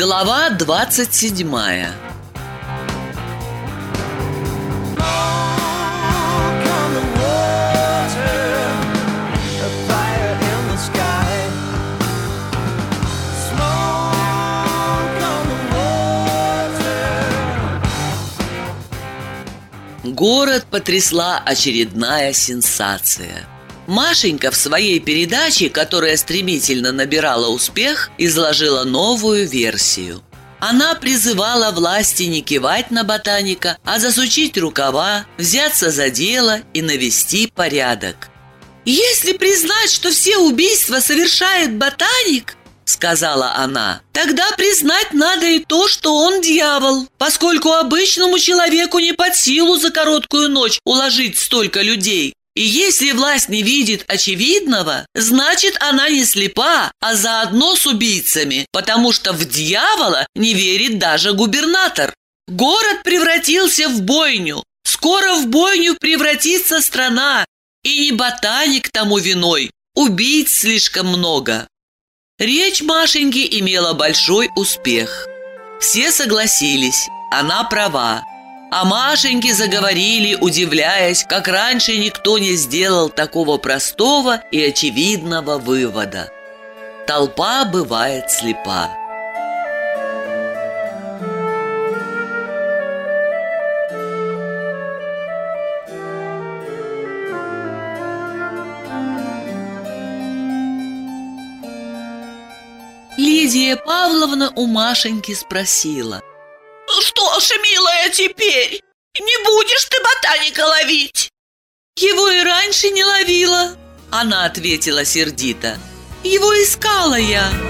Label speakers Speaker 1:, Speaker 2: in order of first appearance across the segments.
Speaker 1: Глава 27
Speaker 2: on the water, a fire in the sky. Smoke on the water.
Speaker 1: Город потрясла очередная сенсация. Машенька в своей передаче, которая стремительно набирала успех, изложила новую версию. Она призывала власти не кивать на ботаника, а засучить рукава, взяться за дело и навести порядок. «Если признать, что все убийства совершает ботаник, — сказала она, — тогда признать надо и то, что он дьявол, поскольку обычному человеку не под силу за короткую ночь уложить столько людей. И если власть не видит очевидного, значит она не слепа, а заодно с убийцами, потому что в дьявола не верит даже губернатор. Город превратился в бойню. Скоро в бойню превратится страна. И не ботаник тому виной. Убийц слишком много. Речь Машеньки имела большой успех. Все согласились, она права. А Машеньки заговорили, удивляясь, как раньше никто не сделал такого простого и очевидного вывода. Толпа бывает слепа. Лидия Павловна у Машеньки спросила.
Speaker 3: Что ж, милая, теперь? Не будешь ты ботаника ловить?
Speaker 1: Его и раньше не ловила. Она ответила сердито. Его искала я.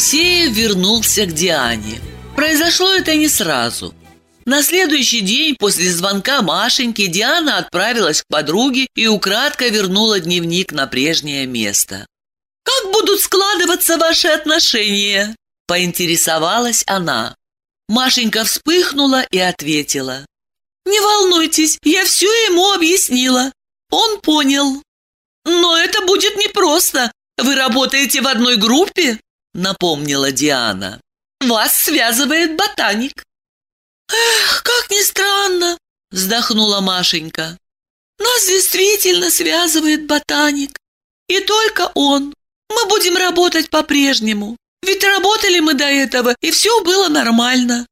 Speaker 1: Елисеев вернулся к Диане. Произошло это не сразу. На следующий день после звонка Машеньки Диана отправилась к подруге и украдкой вернула дневник на прежнее место. «Как будут складываться ваши отношения?» – поинтересовалась она. Машенька вспыхнула и ответила. «Не волнуйтесь, я все ему объяснила. Он понял». «Но это будет непросто. Вы работаете в одной группе?» – напомнила Диана. «Вас связывает ботаник». «Эх, как ни странно!» – вздохнула Машенька. «Нас действительно связывает ботаник. И только он. Мы будем работать по-прежнему. Ведь работали мы до этого, и все было нормально».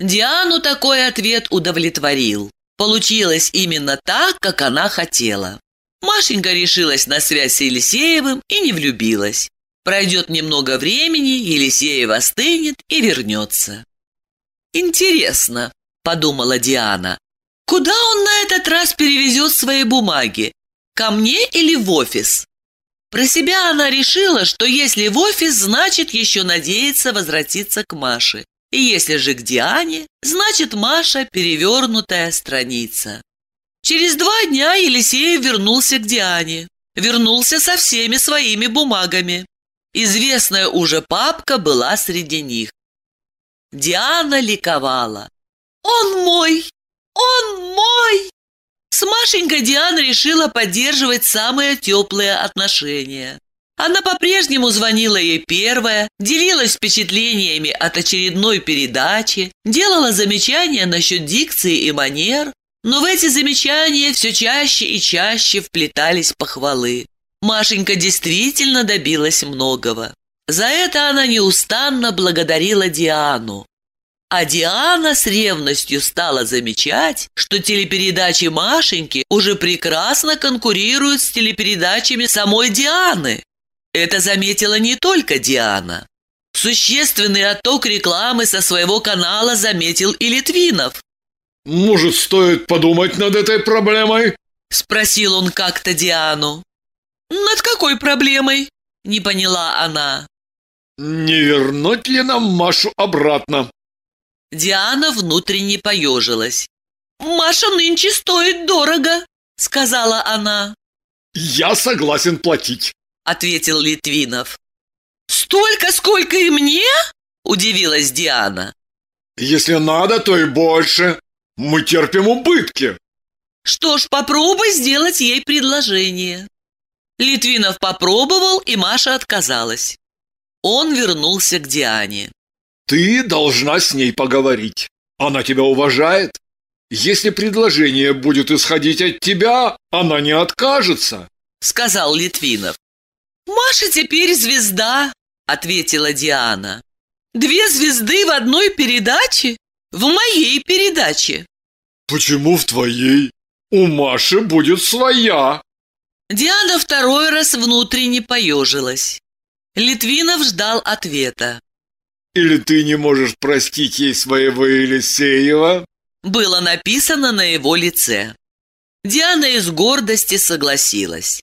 Speaker 1: Диану такой ответ удовлетворил. Получилось именно так, как она хотела. Машенька решилась на связь с Елисеевым и не влюбилась. Пройдет немного времени, Елисеев остынет и вернется. «Интересно», – подумала Диана, – «куда он на этот раз перевезет свои бумаги? Ко мне или в офис?» Про себя она решила, что если в офис, значит еще надеется возвратиться к Маше. И если же к Диане, значит Маша – перевернутая страница. Через два дня Елисеев вернулся к Диане. Вернулся со всеми своими бумагами. Известная уже папка была среди них. Диана ликовала. «Он мой! Он мой!» С Машенькой Диана решила поддерживать самые теплые отношения. Она по-прежнему звонила ей первая, делилась впечатлениями от очередной передачи, делала замечания насчет дикции и манер, но в эти замечания все чаще и чаще вплетались похвалы. Машенька действительно добилась многого. За это она неустанно благодарила Диану. А Диана с ревностью стала замечать, что телепередачи Машеньки уже прекрасно конкурируют с телепередачами самой Дианы. Это заметила не только Диана. Существенный отток рекламы со своего канала заметил и Литвинов.
Speaker 4: Может, стоит подумать над этой проблемой?
Speaker 1: Спросил он как-то Диану. «Над какой проблемой?» – не поняла она.
Speaker 4: Не вернуть ли нам Машу обратно?
Speaker 1: Диана внутренне поежилась. «Маша нынче стоит дорого», — сказала она,
Speaker 4: Я согласен платить.
Speaker 1: — ответил Литвинов. «Столько, сколько и мне?» — удивилась Диана.
Speaker 4: Если надо, то и больше. Мы терпим убытки.
Speaker 1: Что ж, попробуй сделать ей предложение. Литвинов попробовал, и Маша отказалась. Он вернулся к Диане.
Speaker 4: Ты должна с ней поговорить. Она тебя уважает. Если предложение будет исходить от тебя, она не откажется.
Speaker 1: Сказал Литвинов. «Маша теперь звезда», — ответила Диана. «Две звезды в одной передаче? В моей передаче».
Speaker 4: Почему в твоей? У Маши будет своя.
Speaker 1: Диана второй раз внутренне поежилась. Литвинов ждал ответа.
Speaker 4: Или ты не можешь простить ей своего Елисеева?
Speaker 1: Было написано на его лице. Диана из гордости согласилась.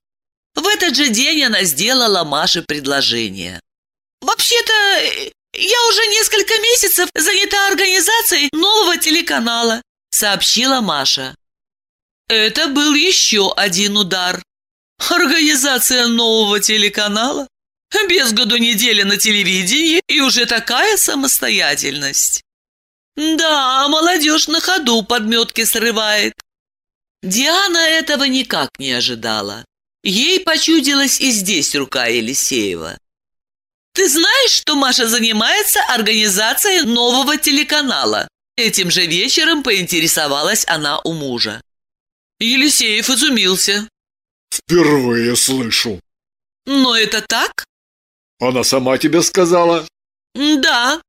Speaker 1: В этот же день она сделала Маше предложение. «Вообще-то, я уже несколько месяцев занята организацией нового телеканала», сообщила Маша. Это был еще один удар. Организация нового телеканала? Без году недели на телевидении и уже такая самостоятельность. Да, молодежь на ходу подметки срывает. Диана этого никак не ожидала. Ей почудилась и здесь рука Елисеева. «Ты знаешь, что Маша занимается организацией нового телеканала?» Этим же вечером поинтересовалась она у мужа. Елисеев изумился.
Speaker 4: Впервые слышу.
Speaker 1: «Но это так?»
Speaker 4: Она сама тебе сказала?
Speaker 1: «Да»,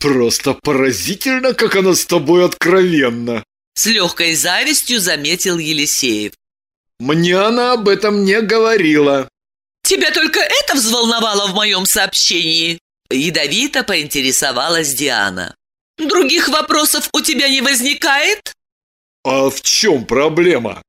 Speaker 4: Просто поразительно, как она с тобой откровенна.
Speaker 1: с легкой завистью заметил Елисеев.
Speaker 4: Мне она об этом не говорила.
Speaker 1: «Тебя только это взволновало в моем сообщении?» Ядовито поинтересовалась Диана. «Других вопросов у тебя не возникает?»
Speaker 4: А в чем проблема?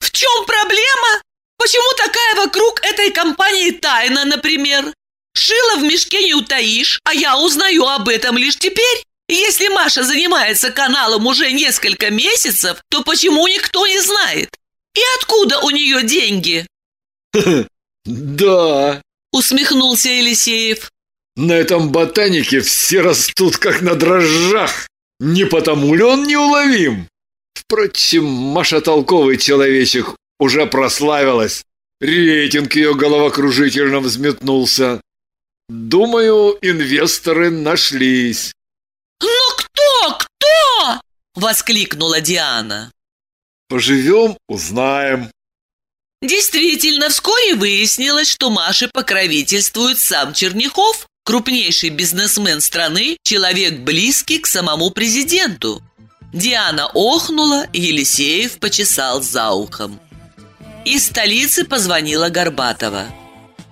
Speaker 1: «В чем проблема? Почему такая вокруг этой компании тайна, например? Шила в мешке не утаишь, а я узнаю об этом лишь теперь. Если Маша занимается каналом уже несколько месяцев, то почему никто не знает? И откуда у нее деньги?»
Speaker 4: Да,
Speaker 1: Усмехнулся Елисеев.
Speaker 4: на этом ботанике все растут как на дрожжах. Не потому ли он неуловим? Впрочем, Маша толковый человечек уже прославилась. Рейтинг ее головокружительно взметнулся. Думаю, инвесторы нашлись.
Speaker 1: «Но кто? Кто?» – воскликнула Диана.
Speaker 4: Поживем, узнаем.
Speaker 1: Действительно, вскоре выяснилось, что Маше покровительствует сам Черняхов, крупнейший бизнесмен страны, человек близкий к самому президенту. Диана охнула, Елисеев почесал за ухом. Из столицы позвонила Горбатова.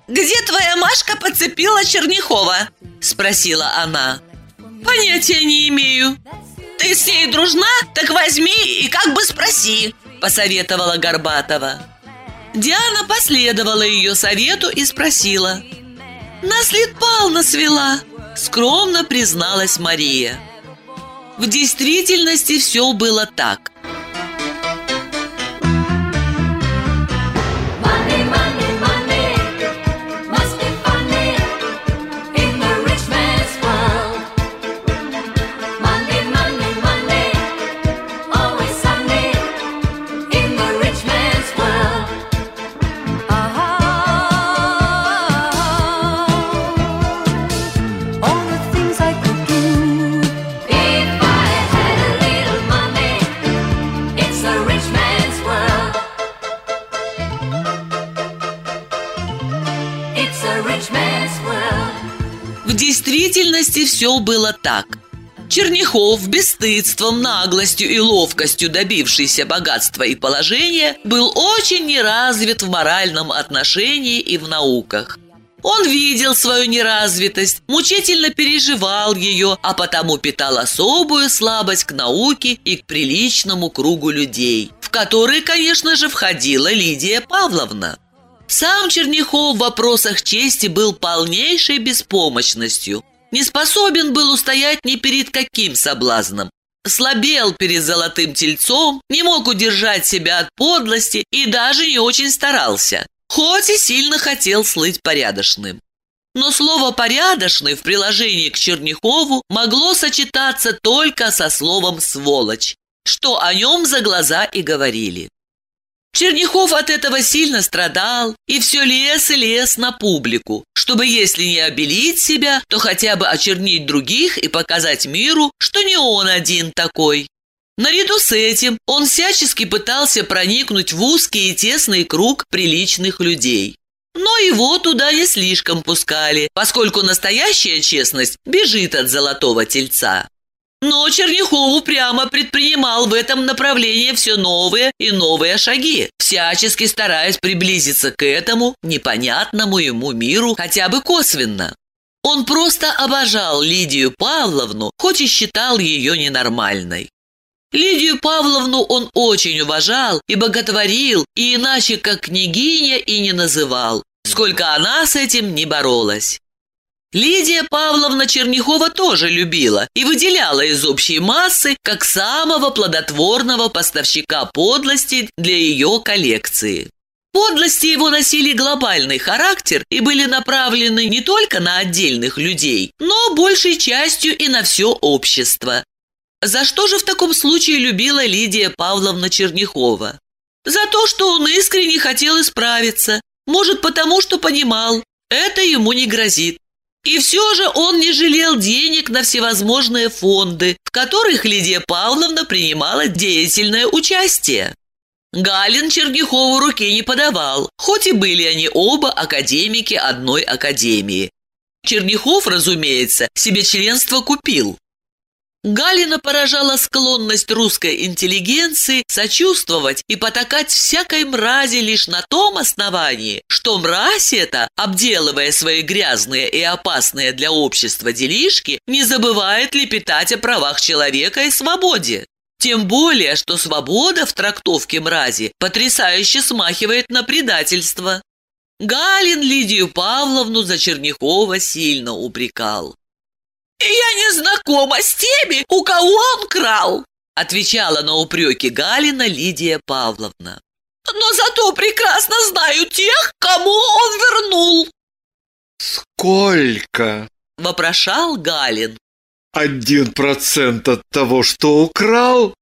Speaker 1: «Где твоя Машка подцепила Черняхова?» – спросила она. «Понятия не имею». «Ты с ней дружна? Так возьми и как бы спроси», – посоветовала Горбатова. Диана последовала ее совету и спросила. «Нас Лид Павловна свела», – скромно призналась Мария. В действительности все было так. Все было так. Черняхов, бесстыдством, наглостью и ловкостью добившийся богатства и положения, был очень неразвит в моральном отношении и в науках. Он видел свою неразвитость, мучительно переживал ее, а потому питал особую слабость к науке и к приличному кругу людей, в который, конечно же, входила Лидия Павловна. Сам Черняхов в вопросах чести был полнейшей беспомощностью. Не способен был устоять ни перед каким соблазном. Слабел перед золотым тельцом, не мог удержать себя от подлости и даже не очень старался, хоть и сильно хотел слыть порядочным. Но слово «порядочный» в приложении к Черняхову могло сочетаться только со словом «сволочь», что о нем за глаза и говорили. Черняхов от этого сильно страдал и все лез и лез на публику, чтобы, если не обелить себя, то хотя бы очернить других и показать миру, что не он один такой. Наряду с этим он всячески пытался проникнуть в узкий и тесный круг приличных людей. Но его туда не слишком пускали, поскольку настоящая честность бежит от золотого тельца. Но Черняхов упрямо предпринимал в этом направлении все новые и новые шаги, всячески стараясь приблизиться к этому непонятному ему миру хотя бы косвенно. Он просто обожал Лидию Павловну, хоть и считал ее ненормальной. Лидию Павловну он очень уважал и боготворил, и иначе как княгиня и не называл, сколько она с этим не боролась. Лидия Павловна Черняхова тоже любила и выделяла из общей массы как самого плодотворного поставщика подлости для ее коллекции. Подлости его носили глобальный характер и были направлены не только на отдельных людей, но большей частью и на все общество. За что же в таком случае любила Лидия Павловна Черняхова? За то, что он искренне хотел исправиться, может потому, что понимал, это ему не грозит. И все же он не жалел денег на всевозможные фонды, в которых Лидия Павловна принимала деятельное участие. Галин Черняхову руки не подавал, хоть и были они оба академики одной академии. Черняхов, разумеется, себе членство купил. Галина поражала склонность русской интеллигенции сочувствовать и потакать всякой мрази лишь на том основании, что мразь эта, обделывая свои грязные и опасные для общества делишки, не забывает лепетать о правах человека и свободе. Тем более, что свобода в трактовке мрази потрясающе смахивает на предательство. Галин Лидию Павловну за Черняхова сильно упрекал.
Speaker 3: Я не знакома с теми, у кого он крал.
Speaker 1: Отвечала на упреки Галина Лидия Павловна.
Speaker 3: Но зато прекрасно знаю тех, кому он вернул.
Speaker 4: Сколько?
Speaker 1: Вопрошал Галин.
Speaker 4: Один процент от того, что украл?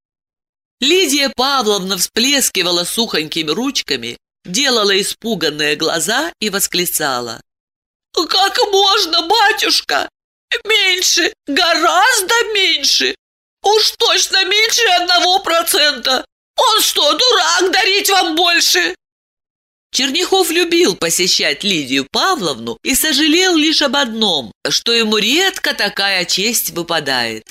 Speaker 1: Лидия Павловна всплескивала сухонькими ручками, делала испуганные глаза и восклицала.
Speaker 3: Как можно, батюшка? Меньше, гораздо меньше. Уж точно меньше одного процента. Он что, дурак, дарить вам больше?
Speaker 1: Черняхов любил посещать Лидию Павловну и сожалел лишь об одном, что ему редко такая честь выпадает.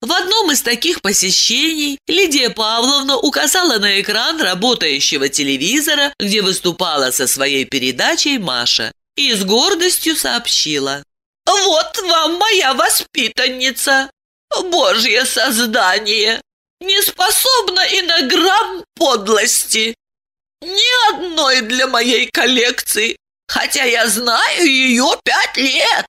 Speaker 1: В одном из таких посещений Лидия Павловна указала на экран работающего телевизора, где выступала со своей передачей Маша, и с гордостью сообщила.
Speaker 3: Вот вам моя воспитанница. Божье создание. Не способна и на грамм подлости. Ни одной для моей коллекции, хотя я знаю ее пять лет.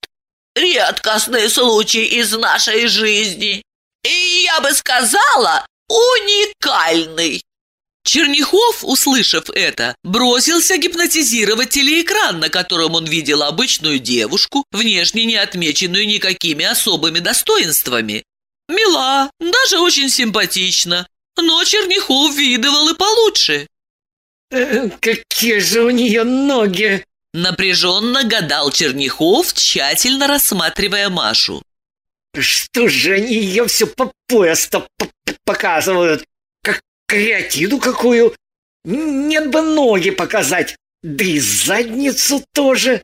Speaker 3: Редкостный случай из нашей жизни. И я бы сказала, уникальный.
Speaker 1: Черняхов, услышав это, бросился гипнотизировать телеэкран, на котором он видел обычную девушку, внешне не отмеченную никакими особыми достоинствами. Мила, даже очень симпатична, но Черняхов видывал и получше.
Speaker 5: Э, Какие же у нее ноги!
Speaker 1: Напряженно гадал Черняхов, тщательно рассматривая Машу.
Speaker 5: Что же они ее все по пояс-то показывают? Креатиду какую? Нет бы ноги показать, да и задницу тоже.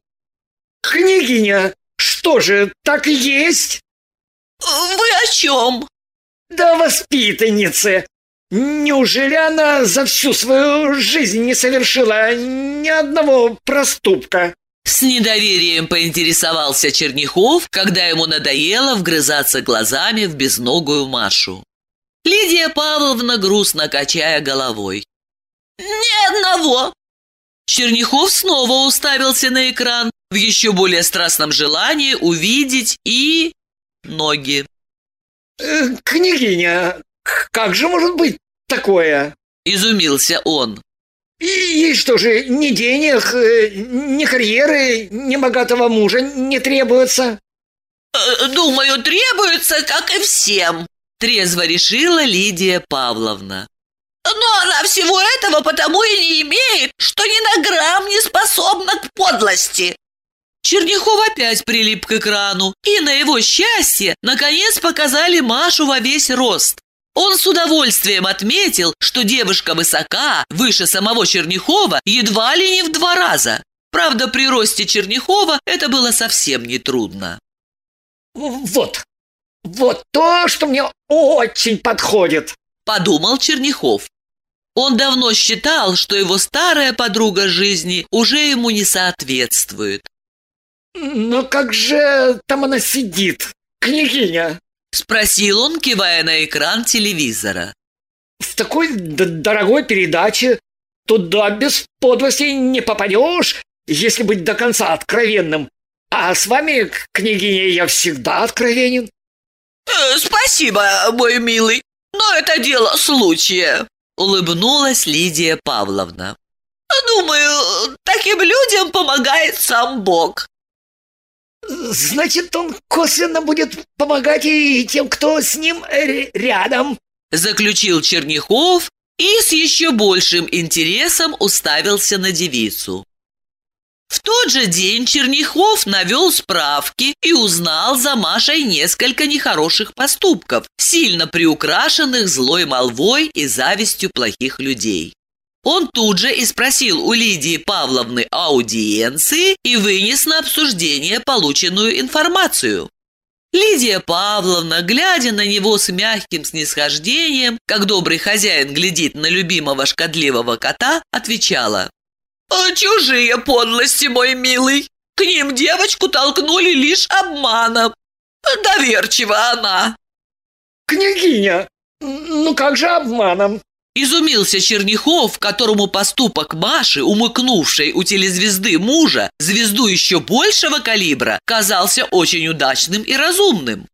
Speaker 5: Княгиня, что же, так и есть?
Speaker 3: Вы о чем?
Speaker 5: Да воспитанницы. Неужели она за всю свою жизнь не совершила ни одного проступка?
Speaker 1: С недоверием поинтересовался Черняхов, когда ему надоело вгрызаться глазами в безногую Машу. Лидия Павловна грустно качая головой.
Speaker 3: Ни одного.
Speaker 1: Черняхов снова уставился на экран в еще более страстном желании увидеть и... ноги.
Speaker 5: Э, Княгиня, как же может быть такое?
Speaker 1: Изумился он.
Speaker 5: И ей что же, ни денег, э, ни карьеры, ни богатого мужа не требуется?
Speaker 3: Э, Думаю, требуется, как и всем.
Speaker 1: Трезво решила Лидия Павловна.
Speaker 3: Но она всего этого потому и не имеет, что ни на грамм не способна к подлости.
Speaker 1: Черняхов опять прилип к экрану, и на его счастье наконец показали Машу во весь рост. Он с удовольствием отметил, что девушка высока, выше самого Черняхова, едва ли не в два раза. Правда, при росте Черняхова это было совсем нетрудно.
Speaker 5: Вот, вот то, что мне очень подходит.
Speaker 1: Подумал Черняхов. Он давно считал, что его старая подруга жизни уже ему не соответствует.
Speaker 5: Но как же там она сидит, княгиня?
Speaker 1: Спросил он, кивая на экран телевизора.
Speaker 5: В такой дорогой передаче туда без подлости не попадешь, если быть до конца откровенным. А с вами, княгиня, я всегда откровенен.
Speaker 3: Э, Спасибо, мой милый, но это дело случая.
Speaker 1: Улыбнулась Лидия Павловна.
Speaker 3: Думаю, таким людям помогает сам Бог.
Speaker 5: Значит, он косвенно будет помогать и тем, кто с ним э, рядом.
Speaker 1: Заключил Черняхов и с еще большим интересом уставился на девицу. В тот же день Черняхов навел справки и узнал за Машей несколько нехороших поступков, сильно приукрашенных злой молвой и завистью плохих людей. Он тут же и спросил у Лидии Павловны аудиенции и вынес на обсуждение полученную информацию. Лидия Павловна, глядя на него с мягким снисхождением, как добрый хозяин глядит на любимого шкодливого кота, отвечала.
Speaker 3: Э, Чужие подлости, мой милый. К ним девочку толкнули лишь обманом. Доверчива она.
Speaker 5: Княгиня, ну как же обманом?
Speaker 1: Изумился Черняхов, которому поступок Маши, умыкнувшей у телезвезды мужа, звезду еще большего калибра, казался очень удачным и разумным.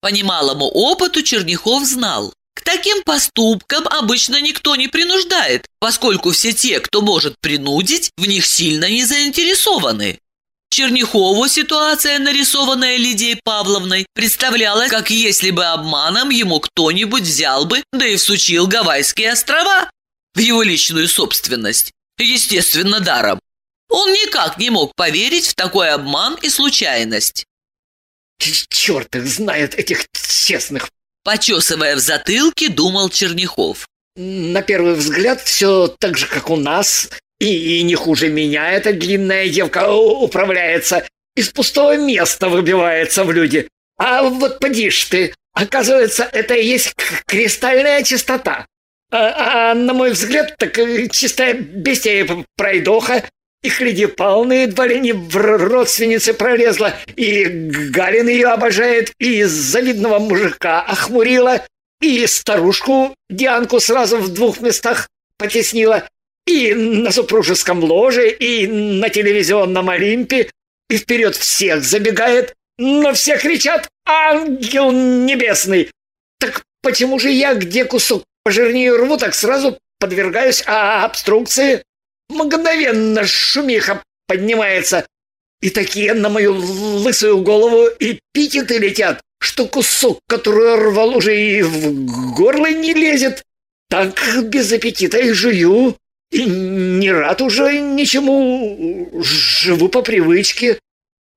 Speaker 1: По немалому опыту Черняхов знал, к таким поступкам обычно никто не принуждает, поскольку все те, кто может принудить, в них сильно не заинтересованы. Черняхову ситуация, нарисованная Лидией Павловной, представлялась, как если бы обманом ему кто-нибудь взял бы, да и всучил Гавайские острова в его личную собственность. Естественно, даром. Он никак не мог поверить в такой обман и случайность.
Speaker 5: Черт их знает, этих честных.
Speaker 1: Почесывая в затылке, думал Черняхов.
Speaker 5: На первый взгляд все так же, как у нас. И, и не хуже меня эта длинная девка управляется. Из пустого места выбивается в люди. А вот поди ж ты, оказывается, это и есть кристальная чистота. А, а на мой взгляд, так э, чистая бестия пройдоха. И Павловна едва ли не в родственнице пролезла, и Галин ее обожает, и завидного мужика охмурила, и старушку Дианку сразу в двух местах потеснила, и на супружеском ложе, и на телевизионном Олимпе, и вперед всех забегает, но все кричат «Ангел небесный!» Так почему же я, где кусок пожирнее рву, так сразу подвергаюсь а, обструкции? Мгновенно шумиха поднимается, и такие на мою лысую голову эпитеты летят, что кусок, который рвал, уже и в горло не лезет. Так без аппетита и жую. И не рад уже ничему, живу по привычке.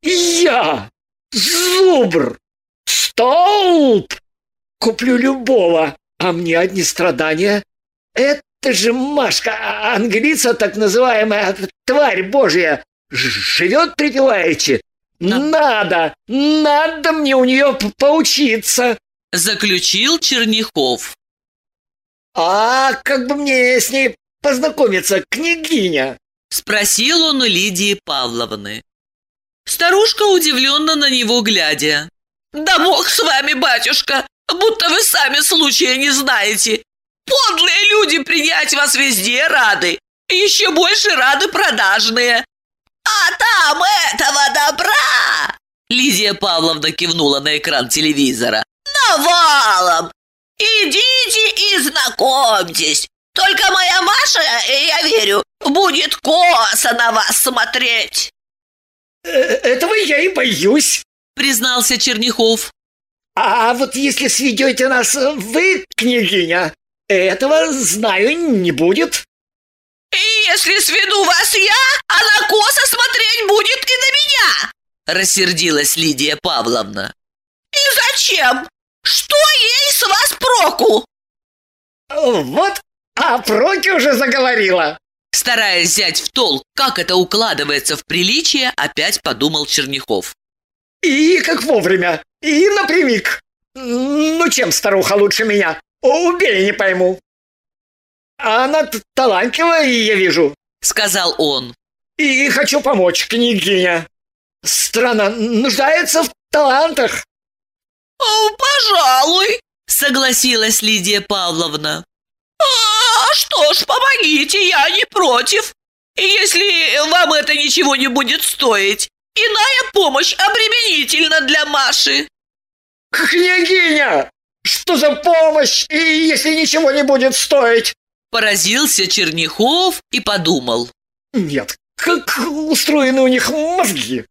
Speaker 5: Я, зубр, столб, куплю любого, а мне одни страдания. Это же Машка, а- англица так называемая, тварь божья, живет припеваючи. Надо, надо мне у нее поучиться.
Speaker 1: Заключил Черняхов.
Speaker 5: А как бы мне с ней познакомиться, княгиня?
Speaker 1: Спросил он у Лидии Павловны. Старушка удивленно на него глядя.
Speaker 3: Да бог с вами, батюшка, будто вы сами случая не знаете. Подлые люди принять вас везде рады. Еще больше рады продажные. А там этого добра
Speaker 1: Лидия Павловна кивнула на экран телевизора.
Speaker 3: навалом. Идите и знакомьтесь. Только моя Маша, э, я верю, будет косо на вас смотреть.
Speaker 5: Э, Этого я и боюсь.
Speaker 1: Признался Черняхов.
Speaker 5: А вот если сведете нас вы, княгиня, этого, знаю, не будет.
Speaker 3: Если сведу вас я, она косо смотреть будет и на меня.
Speaker 1: Рассердилась Лидия Павловна.
Speaker 3: И зачем? Что ей с вас проку?
Speaker 5: Вот, а Проки уже заговорила.
Speaker 1: Стараясь взять в толк, как это укладывается в приличие, опять подумал Черняхов.
Speaker 5: И как вовремя, и напрямик. Ну чем старуха лучше меня? Убей, не пойму. А Она талантливая, я вижу.
Speaker 1: Сказал он.
Speaker 5: И хочу помочь, княгиня. Страна нуждается в талантах.
Speaker 3: О, пожалуй.
Speaker 1: Согласилась Лидия Павловна.
Speaker 3: А что ж, помогите, я не против. Если вам это ничего не будет стоить, иная помощь обременительна для Маши.
Speaker 5: Княгиня! Что за помощь, и если ничего не будет стоить?
Speaker 1: Поразился Черняхов и подумал.
Speaker 5: Нет, как устроены у них мозги.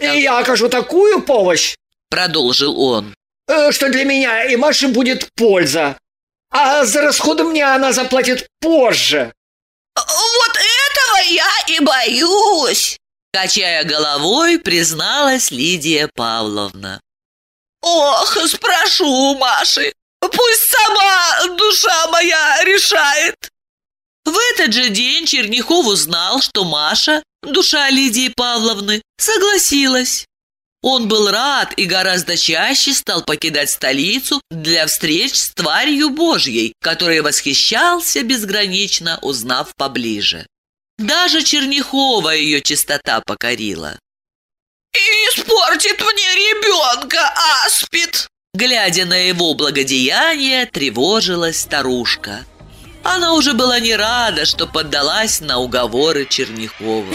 Speaker 5: И я окажу такую помощь,
Speaker 1: Продолжил он.
Speaker 5: э, что для меня и Маши будет польза. А за расходы мне она заплатит позже.
Speaker 3: Вот этого я и боюсь.
Speaker 1: Качая головой, призналась Лидия Павловна.
Speaker 3: Ох, спрошу у Маши. Пусть сама душа моя решает.
Speaker 1: В этот же день Черняхов узнал, что Маша, душа Лидии Павловны, согласилась. Он был рад и гораздо чаще стал покидать столицу для встреч с тварью Божьей, которой восхищался безгранично, узнав поближе. Даже Черняхова ее чистота покорила.
Speaker 3: И испортит мне ребенка, аспид.
Speaker 1: Глядя на его благодеяние, тревожилась старушка. Она уже была не рада, что поддалась на уговоры Черняхова.